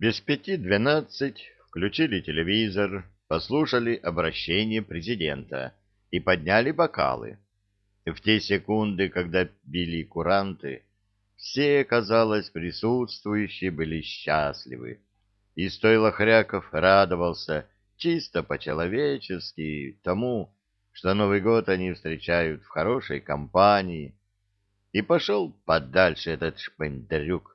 Без пяти двенадцать включили телевизор, послушали обращение президента и подняли бокалы. В те секунды, когда били куранты, все, казалось, присутствующие были счастливы. И стоило Хряков радовался чисто по-человечески тому, что Новый год они встречают в хорошей компании. И пошел подальше этот шпендрюк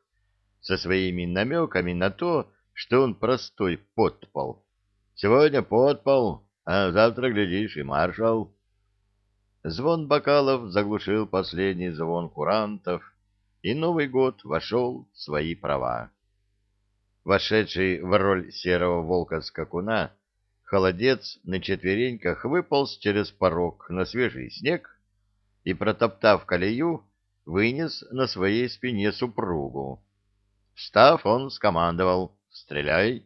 со своими намеками на то, что он простой подпол. Сегодня подпол, а завтра, глядишь, и маршал. Звон бокалов заглушил последний звон курантов, и Новый год вошел в свои права. Вошедший в роль серого волка-скакуна, холодец на четвереньках выполз через порог на свежий снег и, протоптав колею, вынес на своей спине супругу. Встав, он скомандовал «Стреляй!».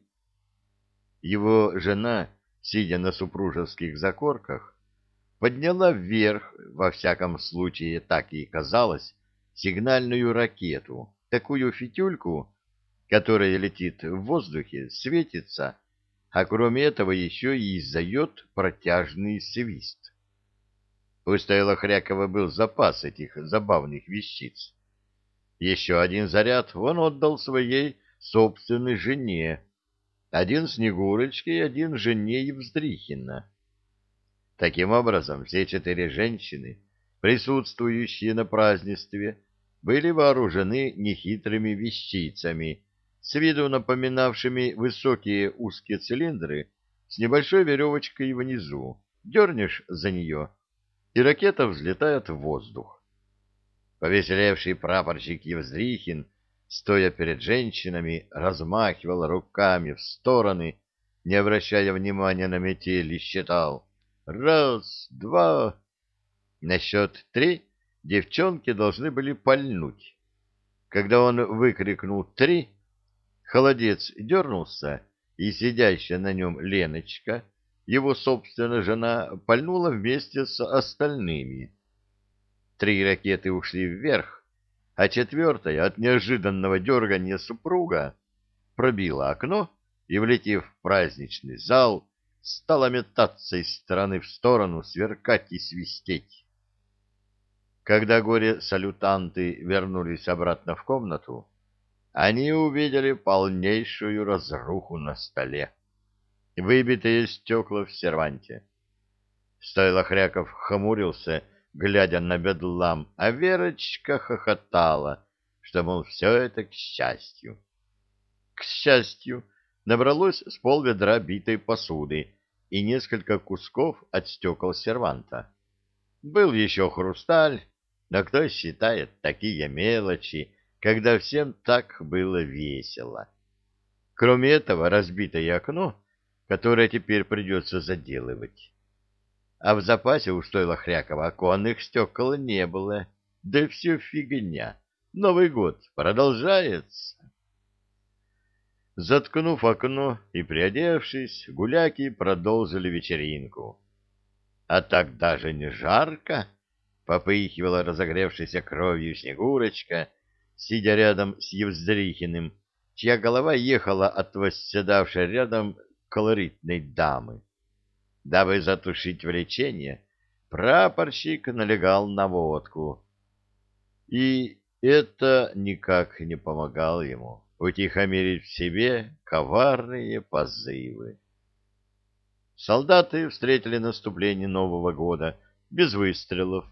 Его жена, сидя на супружеских закорках, подняла вверх, во всяком случае так и казалось, сигнальную ракету, такую фитюльку, которая летит в воздухе, светится, а кроме этого еще и издает протяжный свист. У Хрякова был запас этих забавных вещиц. Еще один заряд он отдал своей собственной жене, один Снегурочке и один жене Евздрихина. Таким образом, все четыре женщины, присутствующие на празднестве, были вооружены нехитрыми вещицами, с виду напоминавшими высокие узкие цилиндры с небольшой веревочкой внизу. Дернешь за нее, и ракета взлетает в воздух. Повеселевший прапорщик Евздрихин, стоя перед женщинами, размахивал руками в стороны, не обращая внимания на метель, и считал Раз, два. На счет три девчонки должны были пальнуть. Когда он выкрикнул «три», холодец дернулся, и сидящая на нем Леночка, его собственная жена, пальнула вместе с остальными. Три ракеты ушли вверх, а четвертая от неожиданного дергания супруга пробила окно и, влетев в праздничный зал, стала метаться из стороны в сторону, сверкать и свистеть. Когда горе-салютанты вернулись обратно в комнату, они увидели полнейшую разруху на столе, выбитые стекла в серванте. Стойло Хряков хмурился, глядя на бедлам, а Верочка хохотала, что, мол, все это к счастью. К счастью, набралось с полведра битой посуды и несколько кусков от стекол серванта. Был еще хрусталь, но кто считает такие мелочи, когда всем так было весело? Кроме этого, разбитое окно, которое теперь придется заделывать. А в запасе у стойла Хрякова оконных стекол не было. Да все фигня. Новый год продолжается. Заткнув окно и приодевшись, гуляки продолжили вечеринку. — А так даже не жарко, — попыхивала разогревшейся кровью Снегурочка, сидя рядом с Евздрихиным, чья голова ехала от восседавшей рядом колоритной дамы. Дабы затушить влечение, прапорщик налегал на водку. И это никак не помогало ему утихомирить в себе коварные позывы. Солдаты встретили наступление Нового года без выстрелов,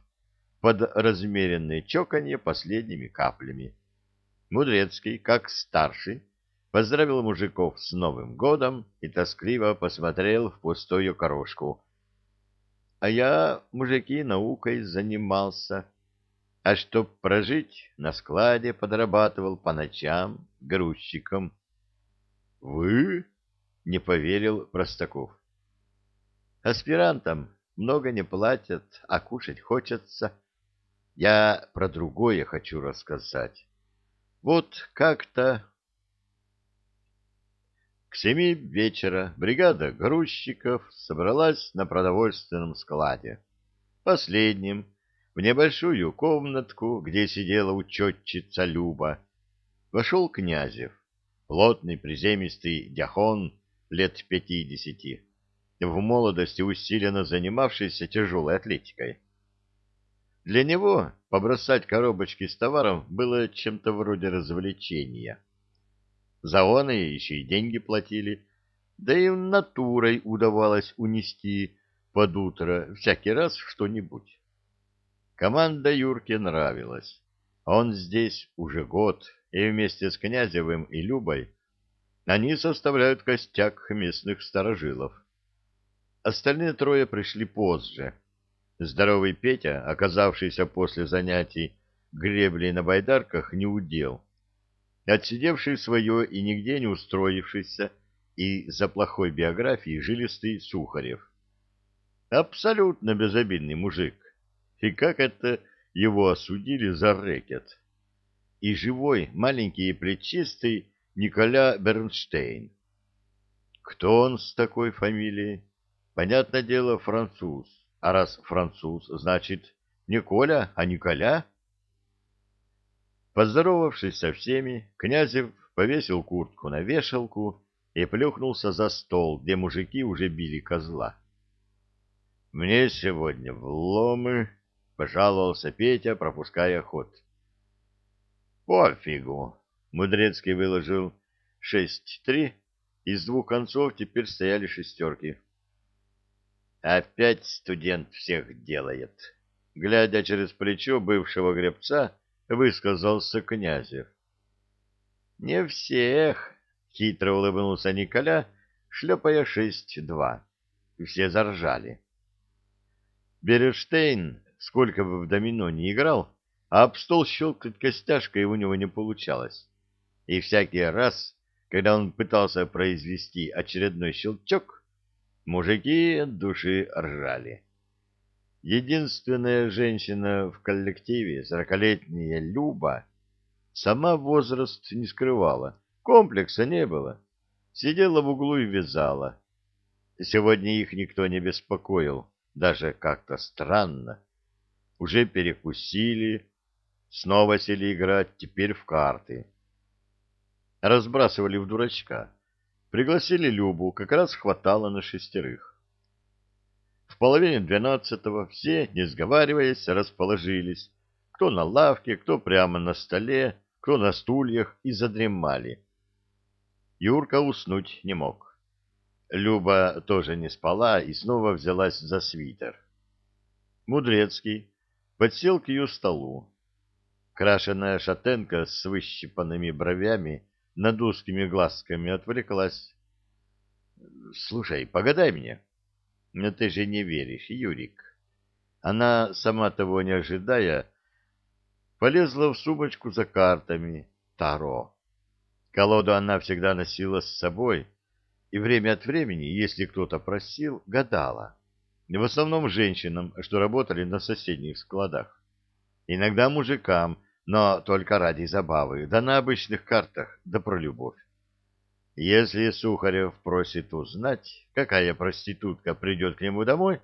под размеренное чоканье последними каплями. Мудрецкий, как старший, поздравил мужиков с Новым годом и тоскливо посмотрел в пустую окошку. — А я, мужики, наукой занимался а чтоб прожить, на складе подрабатывал по ночам грузчиком. — Вы? — не поверил Простаков. — Аспирантам много не платят, а кушать хочется. Я про другое хочу рассказать. Вот как-то... Семи вечера бригада грузчиков собралась на продовольственном складе. Последним в небольшую комнатку, где сидела учетчица Люба, вошел Князев плотный приземистый дяхон лет пятидесяти, в молодости усиленно занимавшийся тяжелой атлетикой. Для него побросать коробочки с товаром было чем-то вроде развлечения. За он еще и деньги платили, да и натурой удавалось унести под утро всякий раз что-нибудь. Команда Юрке нравилась. Он здесь уже год, и вместе с Князевым и Любой они составляют костяк местных старожилов. Остальные трое пришли позже. Здоровый Петя, оказавшийся после занятий греблей на байдарках, не удел. Отсидевший свое и нигде не устроившийся, и за плохой биографией жилистый Сухарев. Абсолютно безобидный мужик. И как это его осудили за рэкет? И живой, маленький и плечистый Николя Бернштейн. Кто он с такой фамилией? Понятное дело, француз. А раз француз, значит, не Коля, а Николя? Поздоровавшись со всеми, Князев повесил куртку на вешалку и плюхнулся за стол, где мужики уже били козла. «Мне сегодня вломы», — пожаловался Петя, пропуская ход. «Пофигу», — Мудрецкий выложил шесть-три, из двух концов теперь стояли шестерки. «Опять студент всех делает», — глядя через плечо бывшего гребца, высказался Князев. «Не всех», — хитро улыбнулся Николя, шлепая шесть-два. Все заржали. Берештейн, сколько бы в домино не играл, а об стол щелкать костяшкой у него не получалось. И всякий раз, когда он пытался произвести очередной щелчок, мужики от души ржали. Единственная женщина в коллективе, сорокалетняя Люба, сама возраст не скрывала, комплекса не было. Сидела в углу и вязала. Сегодня их никто не беспокоил даже как-то странно. Уже перекусили, снова сели играть, теперь в карты. Разбрасывали в дурачка. Пригласили Любу, как раз хватало на шестерых. В половине двенадцатого все, не сговариваясь, расположились. Кто на лавке, кто прямо на столе, кто на стульях, и задремали. Юрка уснуть не мог. Люба тоже не спала и снова взялась за свитер. Мудрецкий подсел к ее столу. Крашеная шатенка с выщипанными бровями над узкими глазками отвлеклась. — Слушай, погадай мне. — Но ты же не веришь, Юрик. Она, сама того не ожидая, полезла в сумочку за картами Таро. Колоду она всегда носила с собой, и время от времени, если кто-то просил, гадала. В основном женщинам, что работали на соседних складах. Иногда мужикам, но только ради забавы, да на обычных картах, да про любовь. Если Сухарев просит узнать, какая проститутка придет к нему домой,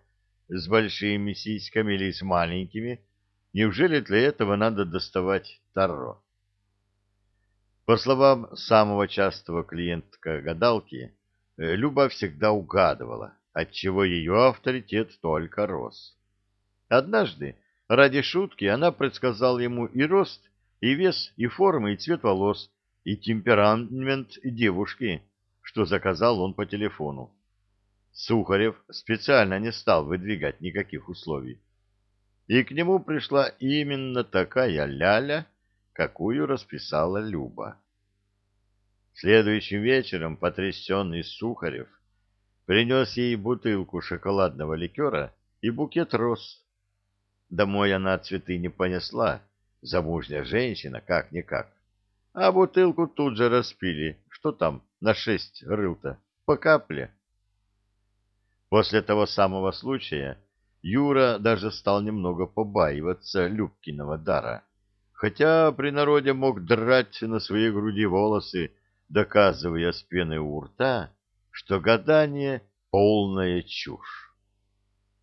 с большими сиськами или с маленькими, неужели для этого надо доставать Таро? По словам самого частого клиентка гадалки, Люба всегда угадывала, отчего ее авторитет только рос. Однажды, ради шутки, она предсказала ему и рост, и вес, и формы, и цвет волос, и темперамент девушки, что заказал он по телефону. Сухарев специально не стал выдвигать никаких условий. И к нему пришла именно такая ляля, какую расписала Люба. Следующим вечером потрясенный Сухарев принес ей бутылку шоколадного ликера и букет роз. Домой она цветы не понесла, замужняя женщина, как-никак. А бутылку тут же распили, что там, на шесть рыл-то, по капле. После того самого случая Юра даже стал немного побаиваться Любкиного дара, хотя при народе мог драть на своей груди волосы, доказывая с пеной у рта, что гадание — полная чушь.